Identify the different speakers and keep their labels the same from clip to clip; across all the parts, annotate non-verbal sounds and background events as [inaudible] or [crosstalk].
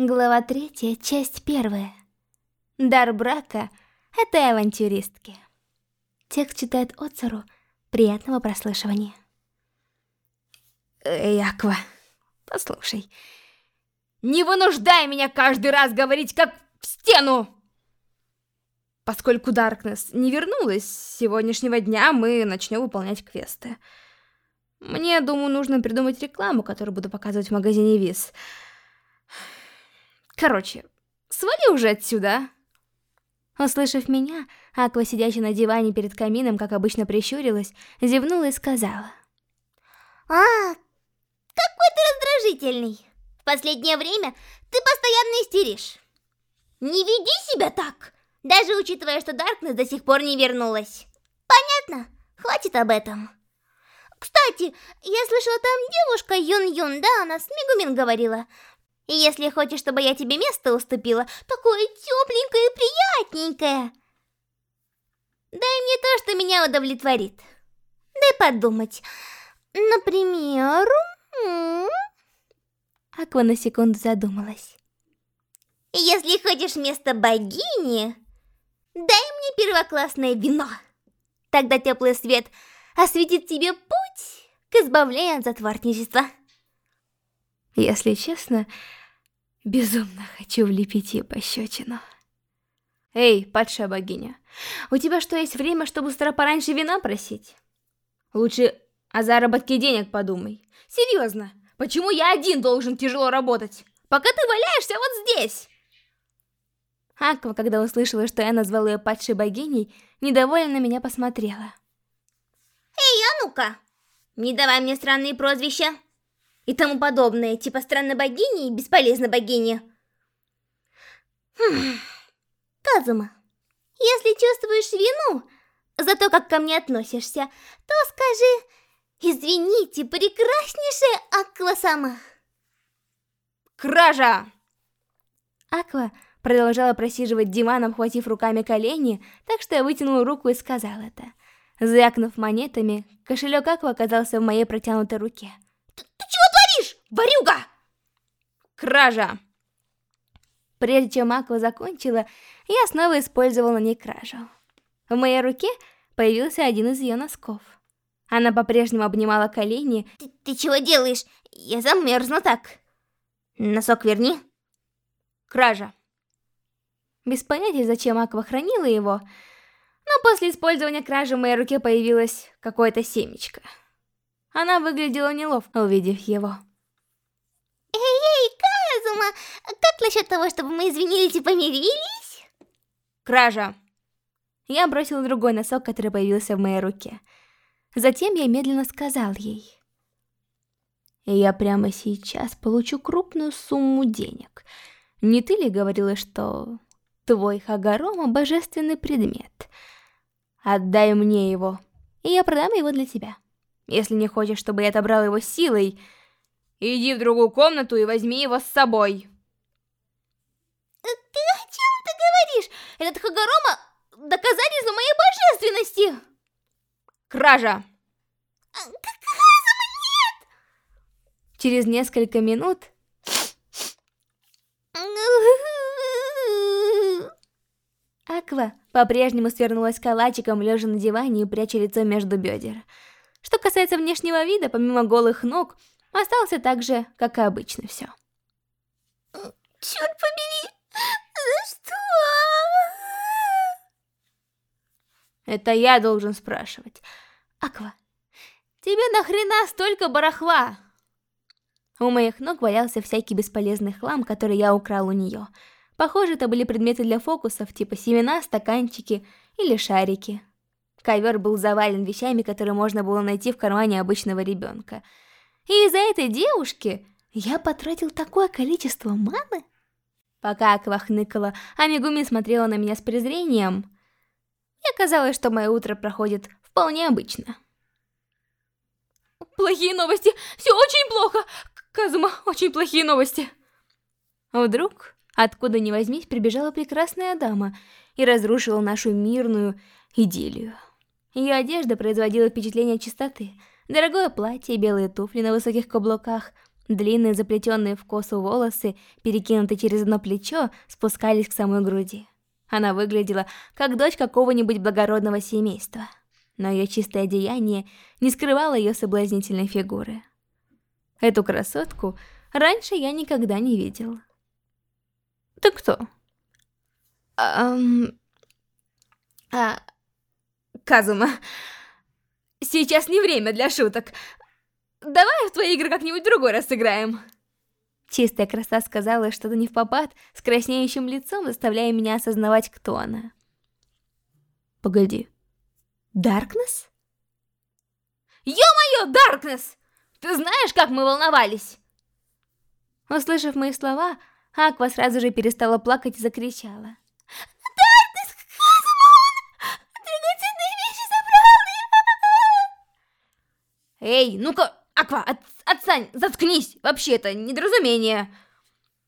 Speaker 1: Глава третья, часть первая. Дар брака этой авантюристки. Текст читает Оцару. Приятного прослушивания.
Speaker 2: Эй, Аква, послушай. Не вынуждай меня каждый раз говорить как в стену! Поскольку Даркнесс не вернулась, с сегодняшнего дня мы начнем выполнять квесты. Мне, думаю, нужно придумать рекламу, которую буду показывать в магазине Виз. Короче, свали уже отсюда.
Speaker 1: Услышав меня, Аква, сидящая на диване перед камином, как обычно прищурилась, зевнула и сказала.
Speaker 3: А, какой ты раздражительный. В последнее время ты постоянно истеришь. Не веди себя так, даже учитывая, что Даркнесс до сих пор не вернулась. Понятно? Хватит об этом. Кстати, я слышала, там девушка Юн-Юн, да, она с Мегумин говорила. И если хочешь, чтобы я тебе место уступила, такое тепленькое и приятненькое, дай мне то, что меня удовлетворит. Дай подумать. Например...
Speaker 1: Аква на секунду задумалась.
Speaker 3: Если хочешь место богини, дай мне первоклассное вино. Тогда теплый свет осветит тебе путь к избавлению от затворничества.
Speaker 1: Если честно, Безумно хочу влепить ей пощечину.
Speaker 2: Эй, падшая богиня, у тебя что, есть время, чтобы с утра пораньше вина просить? Лучше о заработке денег подумай. Серьезно, почему я один должен тяжело работать? Пока ты валяешься вот здесь!
Speaker 1: Аква, когда услышала, что я назвала ее падшей богиней, недовольно на меня посмотрела.
Speaker 3: Эй, а ну-ка, не давай мне странные прозвища и тому подобное, типа странной богини и бесполезной богини. Хм. Казума, если чувствуешь вину за то, как ко мне относишься, то скажи «Извините, прекраснейшая Аква сама».
Speaker 2: Кража!
Speaker 1: Аква продолжала просиживать диван, обхватив руками колени, так что я вытянула руку и сказала это. Звякнув монетами, кошелек Аква оказался в моей протянутой руке.
Speaker 3: Варюга!
Speaker 2: Кража!
Speaker 1: Прежде чем Аква закончила, я снова использовала на ней кражу. В моей руке появился один из ее носков. Она по-прежнему обнимала колени.
Speaker 3: Ты, ты чего делаешь? Я замерзну так. Носок верни.
Speaker 2: Кража.
Speaker 1: Без понятия, зачем Аква хранила его, но после использования кражи в моей руке появилось какое-то семечко. Она выглядела неловко, увидев его.
Speaker 3: Эй-эй, Казума, как насчет того, чтобы мы извинились и помирились?
Speaker 2: Кража.
Speaker 1: Я бросил другой носок, который появился в моей руке. Затем я медленно сказал ей. Я прямо сейчас получу крупную сумму денег. Не ты ли говорила, что твой Хагарома божественный предмет? Отдай мне его, и я продам его для тебя. Если не хочешь, чтобы я отобрал его силой,
Speaker 2: Иди в другую комнату и возьми его с собой.
Speaker 3: Ты о чем ты говоришь? Этот Хагарома доказательство моей божественности.
Speaker 2: Кража.
Speaker 3: Казума, нет!
Speaker 1: Через несколько минут... Аква по-прежнему свернулась калачиком, лежа на диване и пряча лицо между бедер. Что касается внешнего вида, помимо голых ног, остался так же, как и обычно все.
Speaker 3: Черт побери, за что?
Speaker 1: Это я должен спрашивать. Аква, тебе нахрена столько барахла? У моих ног валялся всякий бесполезный хлам, который я украл у нее. Похоже, это были предметы для фокусов, типа семена, стаканчики или шарики. Ковер был завален вещами, которые можно было найти в кармане обычного ребенка. И из-за этой девушки я потратил такое количество маны? Пока Аква хныкала, а Мегуми смотрела на меня с презрением, мне казалось, что мое утро проходит вполне обычно.
Speaker 2: Плохие новости! Все очень плохо! Казума, очень плохие новости!
Speaker 1: Вдруг, откуда ни возьмись, прибежала прекрасная дама и разрушила нашу мирную идиллию. Ее одежда производила впечатление чистоты, Дорогое платье, белые туфли на высоких каблуках, Длинные заплетенные в косу волосы, перекинутые через одно плечо, спускались к самой груди. Она выглядела как дочь какого-нибудь благородного семейства, но ее чистое одеяние не скрывало ее соблазнительной фигуры. Эту красотку раньше я никогда не видел. «Ты кто?»
Speaker 2: Эм... А... Казума, сейчас не время для шуток. Давай в твои игры как-нибудь другой раз сыграем.
Speaker 1: Чистая краса сказала что-то не в попад, с краснеющим лицом, заставляя меня осознавать, кто она. Погоди. Даркнесс?
Speaker 2: Ё-моё, Даркнесс! Ты знаешь, как мы волновались?
Speaker 1: Услышав мои слова, Аква сразу же перестала плакать и закричала.
Speaker 2: Эй, ну-ка, Аква, от, отстань, заткнись! Вообще это недоразумение.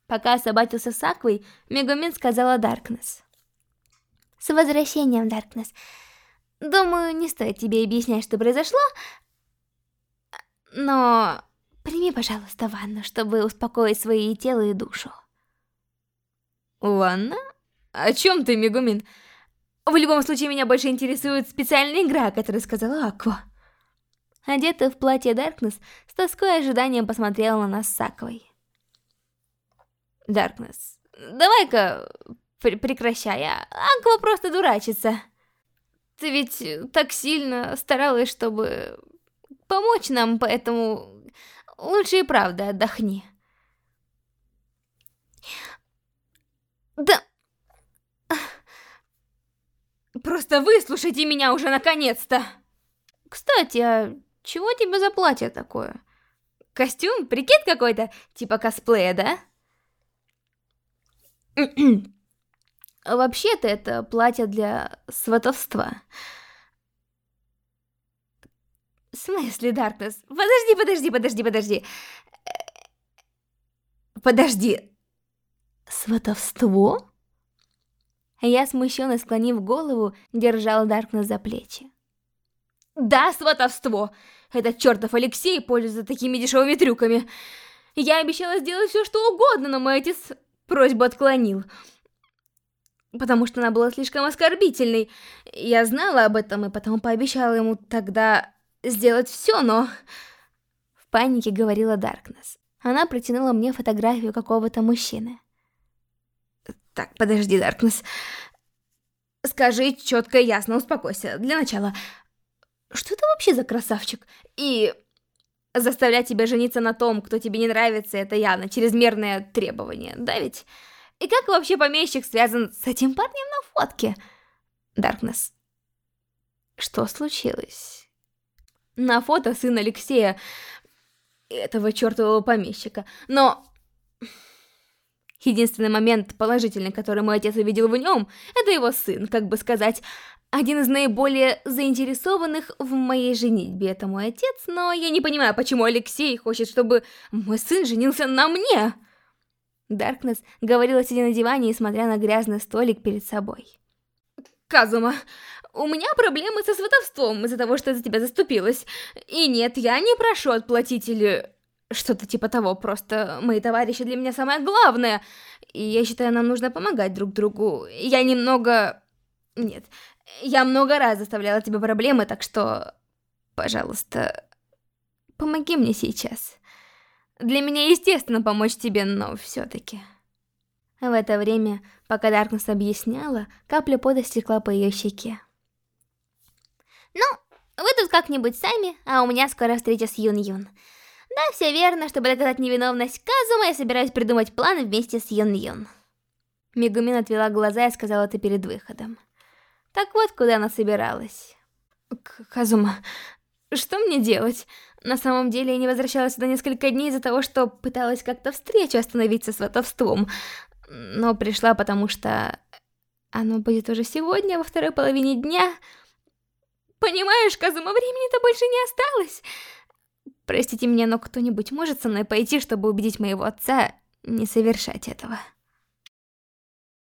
Speaker 1: Пока собачился с Аквой, Мегумин сказала Даркнесс.
Speaker 3: С возвращением, Даркнесс. Думаю, не стоит тебе объяснять, что произошло, но прими, пожалуйста, ванну, чтобы успокоить свои тело и душу.
Speaker 2: Ванна? О чем ты, Мегумин? В любом случае, меня больше интересует специальная игра, о которой сказала Аква.
Speaker 1: Одетая в платье Даркнесс, с тоской и ожиданием посмотрела на нас с Аквой.
Speaker 2: Даркнесс, давай-ка пр прекращай, а Аква просто дурачится. Ты ведь так сильно старалась, чтобы помочь нам, поэтому лучше и правда отдохни. Да... Просто выслушайте меня уже наконец-то! Кстати, а чего тебе за платье такое? Костюм? Прикид какой-то? Типа косплея, да? [clears throat] Вообще-то это платье для сватовства. В смысле, Даркнесс? Подожди, подожди, подожди, подожди. Подожди.
Speaker 1: Сватовство? Я, смущенно склонив голову, держал Даркнесс за плечи.
Speaker 2: Да, сватовство! Этот чертов Алексей пользуется такими дешевыми трюками. Я обещала сделать все, что угодно, но отец просьбу отклонил. Потому что она была слишком оскорбительной. Я знала об этом и потому пообещала ему тогда сделать все, но...
Speaker 1: В панике говорила Даркнесс. Она протянула мне фотографию какого-то мужчины.
Speaker 2: Так, подожди, Даркнесс. Скажи четко и ясно, успокойся. Для начала, что ты вообще за красавчик? И заставлять тебя жениться на том, кто тебе не нравится, это явно чрезмерное требование, да ведь? И как вообще помещик связан с этим парнем на фотке? Даркнесс. Что случилось? На фото сын Алексея, этого чертового помещика. Но... Единственный момент положительный, который мой отец увидел в нем, это его сын, как бы сказать один из наиболее заинтересованных в моей женитьбе это мой отец, но я не понимаю, почему Алексей хочет, чтобы мой сын женился на мне. Даркнесс говорила, сидя на диване и смотря на грязный столик перед собой. Казума, у меня проблемы со сватовством из-за того, что за тебя заступилась. И нет, я не прошу отплатить или что-то типа того, просто мои товарищи для меня самое главное. И я считаю, нам нужно помогать друг другу. Я немного... Нет, я много раз заставляла тебе проблемы, так что... Пожалуйста, помоги мне сейчас. Для меня естественно помочь тебе, но все-таки...
Speaker 1: В это время, пока Даркнесс объясняла, капля пота стекла по ее щеке.
Speaker 3: Ну, вы тут как-нибудь сами, а у меня скоро встреча с Юн-Юн. Да, все верно, чтобы доказать невиновность Казума, я собираюсь придумать план вместе с Юн-Юн.
Speaker 1: Мегумин отвела глаза и сказала это перед выходом. Так вот, куда она собиралась.
Speaker 2: К Казума, что мне делать? На самом деле, я не возвращалась сюда несколько дней из-за того, что пыталась как-то встречу остановить со сватовством. Но пришла, потому что оно будет уже сегодня, во второй половине дня. Понимаешь, Казума, времени-то больше не осталось. Простите меня, но кто-нибудь может со мной пойти, чтобы убедить моего отца не совершать этого?